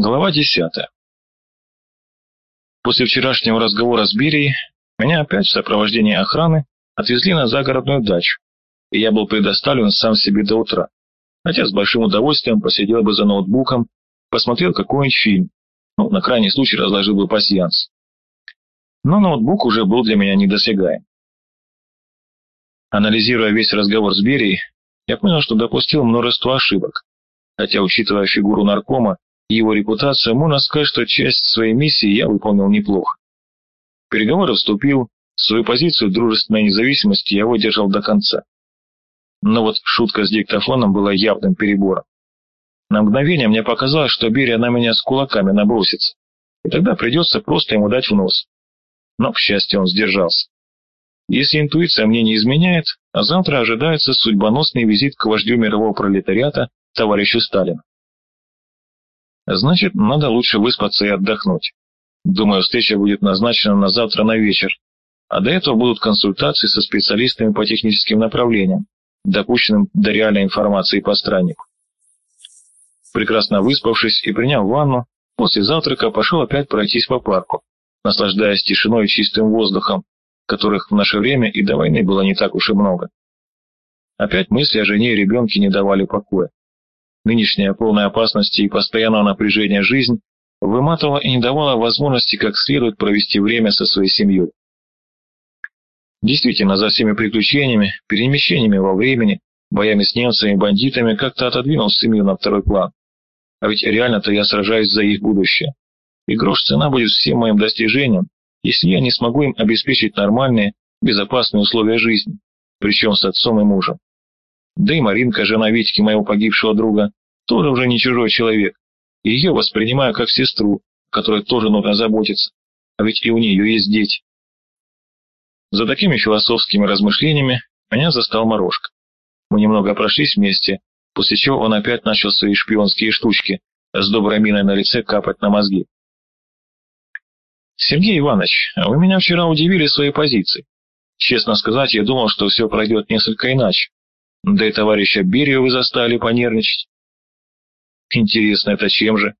Глава десятая. После вчерашнего разговора с Берией меня опять в сопровождении охраны отвезли на загородную дачу, и я был предоставлен сам себе до утра, хотя с большим удовольствием посидел бы за ноутбуком, посмотрел какой-нибудь фильм, ну, на крайний случай разложил бы пасьянс. Но ноутбук уже был для меня недосягаем. Анализируя весь разговор с Берией, я понял, что допустил множество ошибок, хотя, учитывая фигуру наркома, и его репутацию, можно сказать, что часть своей миссии я выполнил неплохо. Переговоры вступил, свою позицию дружественной независимости я выдержал до конца. Но вот шутка с диктофоном была явным перебором. На мгновение мне показалось, что Берия на меня с кулаками набросится, и тогда придется просто ему дать в нос. Но, к счастью, он сдержался. Если интуиция мне не изменяет, а завтра ожидается судьбоносный визит к вождю мирового пролетариата, товарищу Сталину. Значит, надо лучше выспаться и отдохнуть. Думаю, встреча будет назначена на завтра на вечер, а до этого будут консультации со специалистами по техническим направлениям, допущенным до реальной информации по страннику. Прекрасно выспавшись и приняв ванну, после завтрака пошел опять пройтись по парку, наслаждаясь тишиной и чистым воздухом, которых в наше время и до войны было не так уж и много. Опять мысли о жене и ребенке не давали покоя. Нынешняя полная опасности и постоянного напряжения жизнь выматывала и не давала возможности как следует провести время со своей семьей. Действительно, за всеми приключениями, перемещениями во времени, боями с немцами и бандитами как-то отодвинул семью на второй план. А ведь реально-то я сражаюсь за их будущее. И грош цена будет всем моим достижениям, если я не смогу им обеспечить нормальные, безопасные условия жизни, причем с отцом и мужем. Да и Маринка, жена Витьки, моего погибшего друга, тоже уже не чужой человек. И ее воспринимаю как сестру, которой тоже нужно заботиться. А ведь и у нее есть дети. За такими философскими размышлениями меня застал Морошка. Мы немного прошлись вместе, после чего он опять начал свои шпионские штучки с доброй миной на лице капать на мозги. «Сергей Иванович, вы меня вчера удивили своей позицией. Честно сказать, я думал, что все пройдет несколько иначе. Да и товарища Берию вы заставили понервничать. Интересно, это чем же?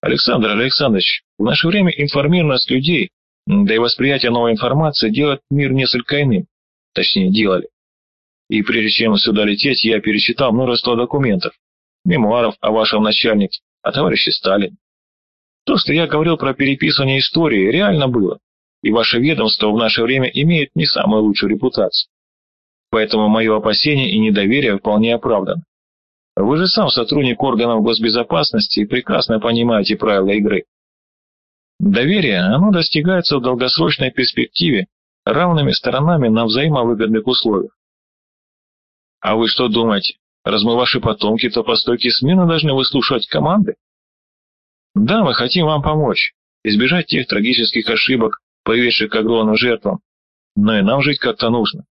Александр Александрович, в наше время информированность людей, да и восприятие новой информации делает мир несколько иным. Точнее, делали. И прежде чем сюда лететь, я перечитал множество документов, мемуаров о вашем начальнике, о товарище Сталине. То, что я говорил про переписывание истории, реально было, и ваше ведомство в наше время имеет не самую лучшую репутацию поэтому мое опасение и недоверие вполне оправдано. Вы же сам сотрудник органов госбезопасности и прекрасно понимаете правила игры. Доверие, оно достигается в долгосрочной перспективе равными сторонами на взаимовыгодных условиях. А вы что думаете, раз мы ваши потомки, то по стойке смены должны выслушивать команды? Да, мы хотим вам помочь, избежать тех трагических ошибок, приведших к огромным жертвам, но и нам жить как-то нужно.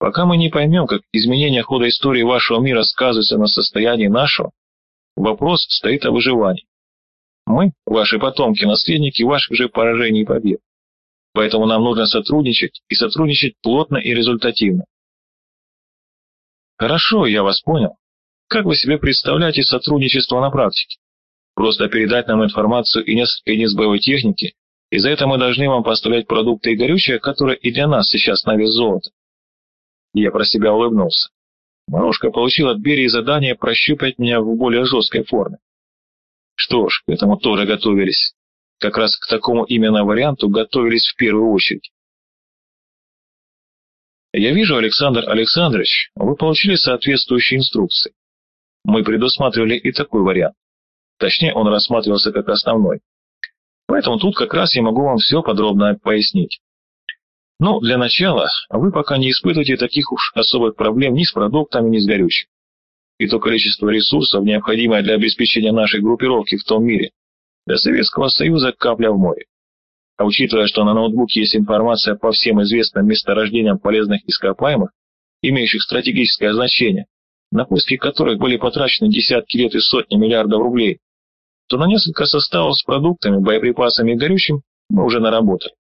Пока мы не поймем, как изменение хода истории вашего мира сказывается на состоянии нашего, вопрос стоит о выживании. Мы, ваши потомки, наследники ваших же поражений и побед. Поэтому нам нужно сотрудничать и сотрудничать плотно и результативно. Хорошо, я вас понял. Как вы себе представляете сотрудничество на практике? Просто передать нам информацию и несколько единиц боевой техники, и за это мы должны вам поставлять продукты и горючее, которые и для нас сейчас на вес золота. Я про себя улыбнулся. Морошка получил от Берии задание прощупать меня в более жесткой форме. Что ж, к этому тоже готовились. Как раз к такому именно варианту готовились в первую очередь. Я вижу, Александр Александрович, вы получили соответствующие инструкции. Мы предусматривали и такой вариант. Точнее, он рассматривался как основной. Поэтому тут как раз я могу вам все подробно пояснить. Но для начала вы пока не испытываете таких уж особых проблем ни с продуктами, ни с горючим. И то количество ресурсов, необходимое для обеспечения нашей группировки в том мире, для Советского Союза капля в море. А учитывая, что на ноутбуке есть информация по всем известным месторождениям полезных ископаемых, имеющих стратегическое значение, на поиски которых были потрачены десятки лет и сотни миллиардов рублей, то на несколько составов с продуктами, боеприпасами и горючим мы уже наработали.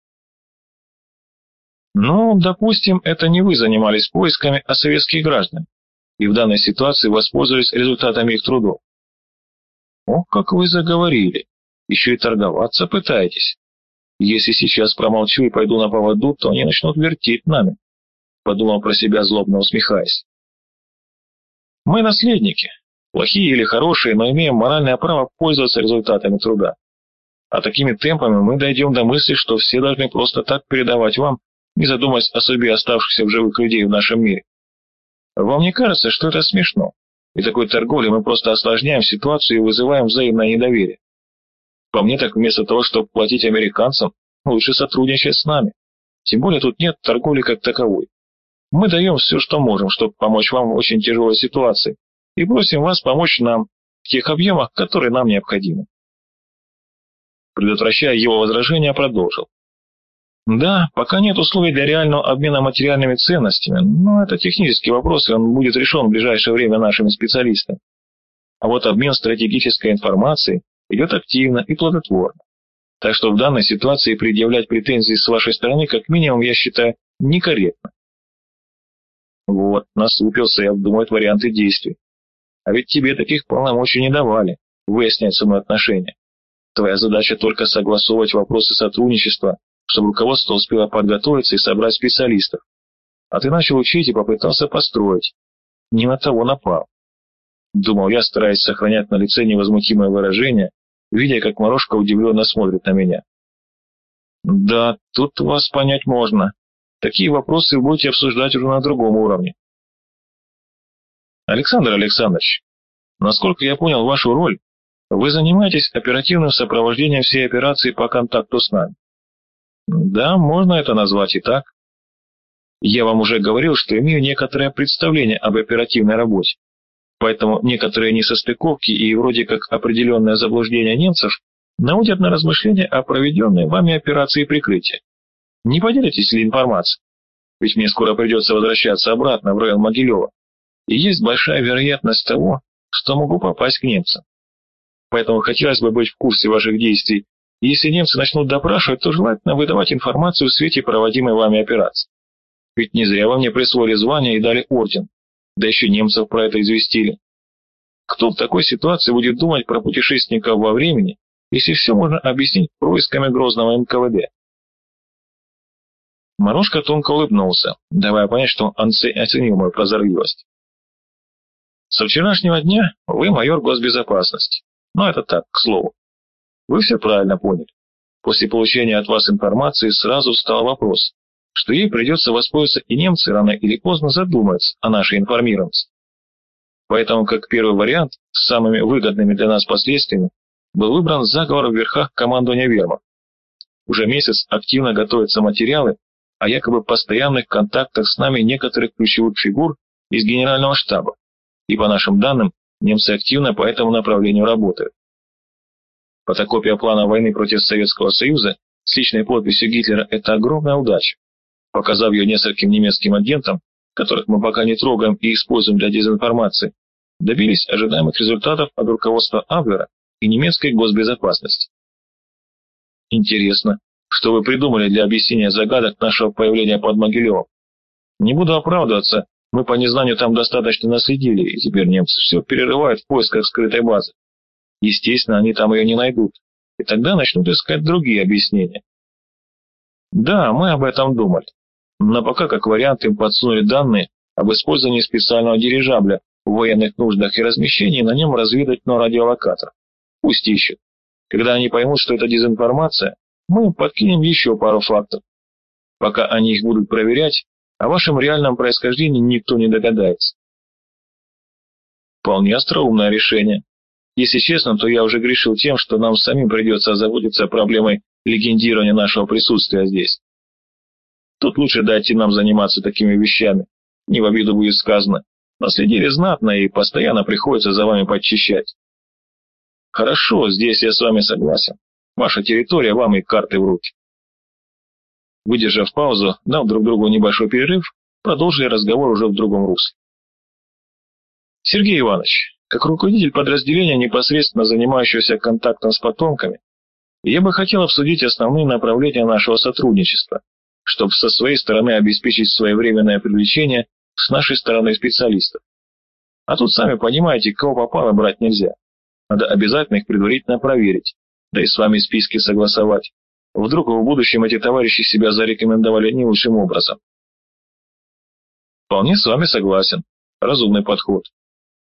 Ну, допустим, это не вы занимались поисками, а советские граждане, и в данной ситуации воспользовались результатами их трудов. О, как вы заговорили. Еще и торговаться пытаетесь. Если сейчас промолчу и пойду на поводу, то они начнут вертеть нами», — подумал про себя, злобно усмехаясь. «Мы наследники, плохие или хорошие, но имеем моральное право пользоваться результатами труда. А такими темпами мы дойдем до мысли, что все должны просто так передавать вам, не задумываясь о судьбе оставшихся в живых людей в нашем мире. Вам не кажется, что это смешно? И такой торговлей мы просто осложняем ситуацию и вызываем взаимное недоверие. По мне так вместо того, чтобы платить американцам, лучше сотрудничать с нами. Тем более тут нет торговли как таковой. Мы даем все, что можем, чтобы помочь вам в очень тяжелой ситуации, и просим вас помочь нам в тех объемах, которые нам необходимы. Предотвращая его возражения, продолжил. Да, пока нет условий для реального обмена материальными ценностями, но это технический вопрос, и он будет решен в ближайшее время нашими специалистами. А вот обмен стратегической информацией идет активно и плодотворно. Так что в данной ситуации предъявлять претензии с вашей стороны, как минимум, я считаю, некорректно. Вот, насупился и обдумывает варианты действий. А ведь тебе таких полномочий не давали, выяснять со отношения. Твоя задача только согласовывать вопросы сотрудничества чтобы руководство успело подготовиться и собрать специалистов. А ты начал учить и попытался построить. Не на того напал. Думал я, стараясь сохранять на лице невозмутимое выражение, видя, как Морошка удивленно смотрит на меня. Да, тут вас понять можно. Такие вопросы будете обсуждать уже на другом уровне. Александр Александрович, насколько я понял вашу роль, вы занимаетесь оперативным сопровождением всей операции по контакту с нами. Да, можно это назвать и так. Я вам уже говорил, что имею некоторое представление об оперативной работе. Поэтому некоторые несостыковки и вроде как определенное заблуждение немцев наводят на размышления о проведенной вами операции прикрытия. Не поделитесь ли информацией? Ведь мне скоро придется возвращаться обратно в район Могилева. И есть большая вероятность того, что могу попасть к немцам. Поэтому хотелось бы быть в курсе ваших действий если немцы начнут допрашивать, то желательно выдавать информацию в свете проводимой вами операции. Ведь не зря вам мне присвоили звание и дали орден, да еще немцев про это известили. Кто в такой ситуации будет думать про путешественников во времени, если все можно объяснить происками грозного НКВД? Морошка тонко улыбнулся, давая понять, что он оценил мою прозорливость. Со вчерашнего дня вы майор госбезопасности. Но это так, к слову. Вы все правильно поняли. После получения от вас информации сразу встал вопрос, что ей придется воспользоваться и немцы рано или поздно задумаются о нашей информированности. Поэтому, как первый вариант, с самыми выгодными для нас последствиями, был выбран заговор в верхах командования Верма. Уже месяц активно готовятся материалы о якобы постоянных контактах с нами некоторых ключевых фигур из генерального штаба, и по нашим данным, немцы активно по этому направлению работают. Фотокопия плана войны против Советского Союза с личной подписью Гитлера – это огромная удача. Показав ее нескольким немецким агентам, которых мы пока не трогаем и используем для дезинформации, добились ожидаемых результатов от руководства Аблера и немецкой госбезопасности. Интересно, что вы придумали для объяснения загадок нашего появления под Могилевом? Не буду оправдываться, мы по незнанию там достаточно наследили, и теперь немцы все перерывают в поисках скрытой базы. Естественно, они там ее не найдут, и тогда начнут искать другие объяснения. Да, мы об этом думали, но пока как вариант им подсунули данные об использовании специального дирижабля в военных нуждах и размещении на нем разведывательного радиолокатора. Пусть ищут. Когда они поймут, что это дезинформация, мы подкинем еще пару фактов. Пока они их будут проверять, о вашем реальном происхождении никто не догадается. Вполне остроумное решение. Если честно, то я уже грешил тем, что нам самим придется озаботиться проблемой легендирования нашего присутствия здесь. Тут лучше дайте нам заниматься такими вещами. Не в обиду будет сказано. Наследили знатно и постоянно приходится за вами подчищать. Хорошо, здесь я с вами согласен. Ваша территория, вам и карты в руки. Выдержав паузу, дав друг другу небольшой перерыв, продолжили разговор уже в другом русле. Сергей Иванович, как руководитель подразделения, непосредственно занимающегося контактом с потомками, я бы хотел обсудить основные направления нашего сотрудничества, чтобы со своей стороны обеспечить своевременное привлечение с нашей стороны специалистов. А тут сами понимаете, кого попало брать нельзя. Надо обязательно их предварительно проверить, да и с вами списки согласовать. Вдруг в будущем эти товарищи себя зарекомендовали не лучшим образом. Вполне с вами согласен. Разумный подход.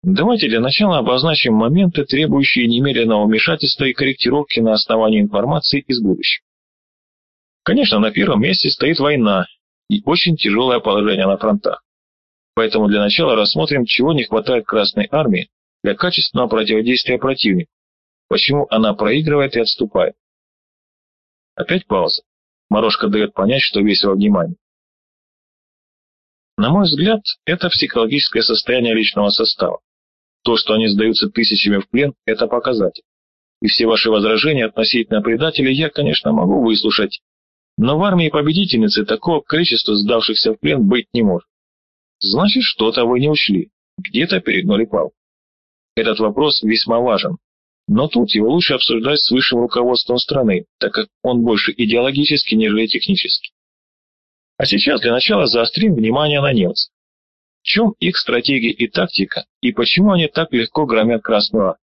Давайте для начала обозначим моменты, требующие немедленного вмешательства и корректировки на основании информации из будущего. Конечно, на первом месте стоит война и очень тяжелое положение на фронтах. Поэтому для начала рассмотрим, чего не хватает Красной Армии для качественного противодействия противнику, почему она проигрывает и отступает. Опять пауза. Морошка дает понять, что весь во внимании. На мой взгляд, это психологическое состояние личного состава. То, что они сдаются тысячами в плен, это показатель. И все ваши возражения относительно предателей я, конечно, могу выслушать, но в армии победительницы такого количества сдавшихся в плен быть не может. Значит, что-то вы не учли, где-то перегнули пал. Этот вопрос весьма важен, но тут его лучше обсуждать с высшим руководством страны, так как он больше идеологический, нежели технический. А сейчас для начала заострим внимание на немцах. Чем их стратегия и тактика, и почему они так легко громят Армию?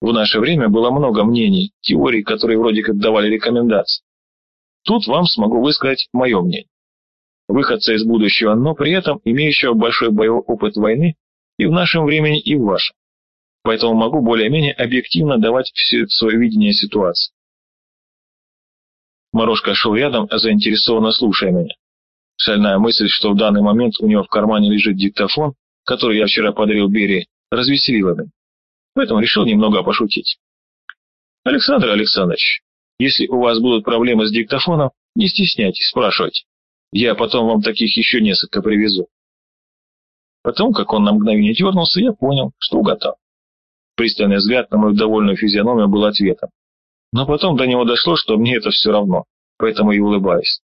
В наше время было много мнений, теорий, которые вроде как давали рекомендации. Тут вам смогу высказать мое мнение. Выходца из будущего, но при этом имеющего большой боевой опыт войны и в нашем времени, и в вашем поэтому могу более-менее объективно давать все свое видение ситуации. Морошка шел рядом, заинтересованно слушая меня. Шальная мысль, что в данный момент у него в кармане лежит диктофон, который я вчера подарил Берии, развеселила меня. Поэтому решил немного пошутить. Александр Александрович, если у вас будут проблемы с диктофоном, не стесняйтесь, спрашивайте. Я потом вам таких еще несколько привезу. Потом, как он на мгновение дернулся, я понял, что угадал. Пристальный взгляд на мою довольную физиономию был ответом. Но потом до него дошло, что мне это все равно, поэтому и улыбаюсь.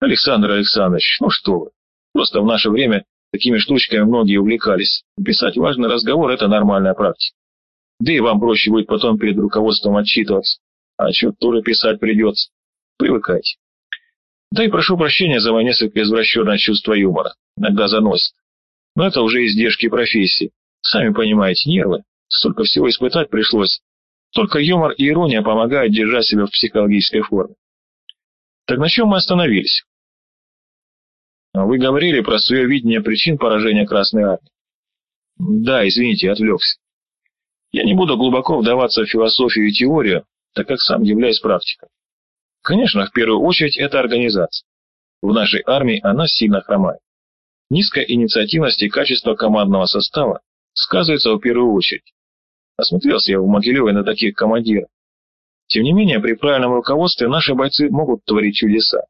Александр Александрович, ну что вы, просто в наше время такими штучками многие увлекались. Писать важный разговор – это нормальная практика. Да и вам проще будет потом перед руководством отчитываться. А отчет тоже писать придется. Привыкайте. Да и прошу прощения за мое несколько извращенное чувство юмора. Иногда заносит. Но это уже издержки профессии. Сами понимаете, нервы. Столько всего испытать пришлось. Только юмор и ирония помогают держать себя в психологической форме. Так на чем мы остановились? Вы говорили про свое видение причин поражения Красной Армии. Да, извините, отвлекся. Я не буду глубоко вдаваться в философию и теорию, так как сам являюсь практиком. Конечно, в первую очередь это организация. В нашей армии она сильно хромает. Низкая инициативность и качество командного состава сказывается в первую очередь. Осмотрелся я в Могилеве на таких командиров. Тем не менее, при правильном руководстве наши бойцы могут творить чудеса.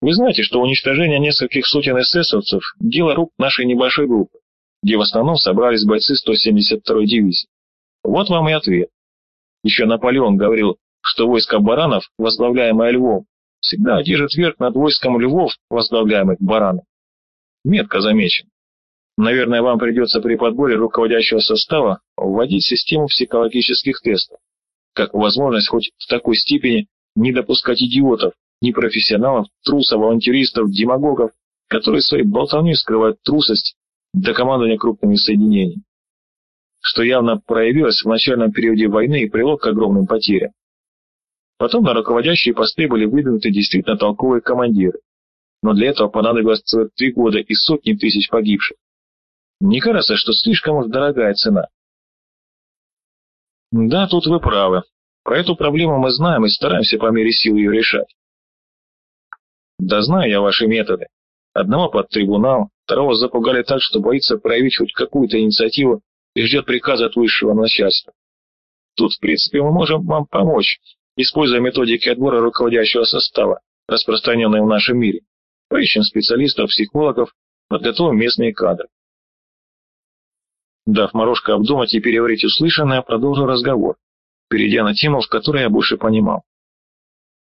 Вы знаете, что уничтожение нескольких сотен эсэсовцев – дело рук нашей небольшой группы, где в основном собрались бойцы 172-й дивизии. Вот вам и ответ. Еще Наполеон говорил, что войско баранов, возглавляемое львом, всегда одержит верх над войском львов, возглавляемых бараном. Метко замечен. Наверное, вам придется при подборе руководящего состава вводить систему психологических тестов, как возможность хоть в такой степени не допускать идиотов, непрофессионалов, трусов, авантюристов, демагогов, которые своей болтовней скрывают трусость до командования крупными соединениями, что явно проявилось в начальном периоде войны и привело к огромным потерям. Потом на руководящие посты были выдвинуты действительно толковые командиры, но для этого понадобилось целых три года и сотни тысяч погибших. Не кажется, что слишком уж дорогая цена. Да, тут вы правы. Про эту проблему мы знаем и стараемся по мере сил ее решать. Да знаю я ваши методы. Одного под трибунал, второго запугали так, что боится проявить хоть какую-то инициативу и ждет приказа от высшего начальства. Тут, в принципе, мы можем вам помочь, используя методики отбора руководящего состава, распространенные в нашем мире. Поищем специалистов, психологов, подготовим местные кадры. Дав Морошко обдумать и переварить услышанное, продолжил разговор, перейдя на тему, в которой я больше понимал.